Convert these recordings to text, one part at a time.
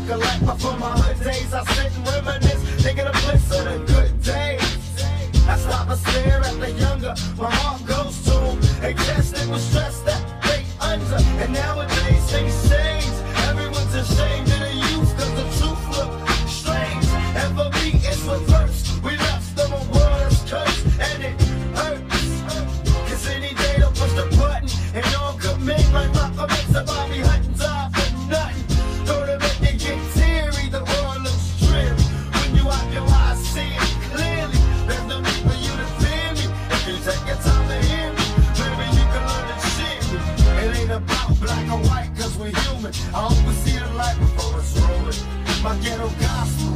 recollect, but from my hood days I sit and reminisce. human. I see the light before it's rolling. My ghetto gospel.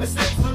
the steps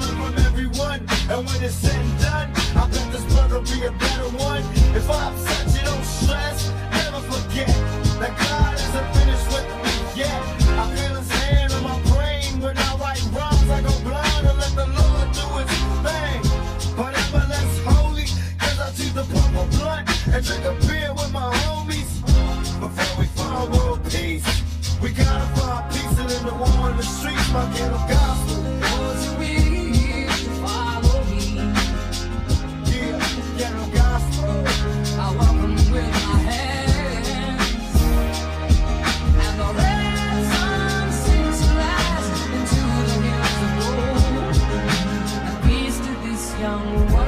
让我。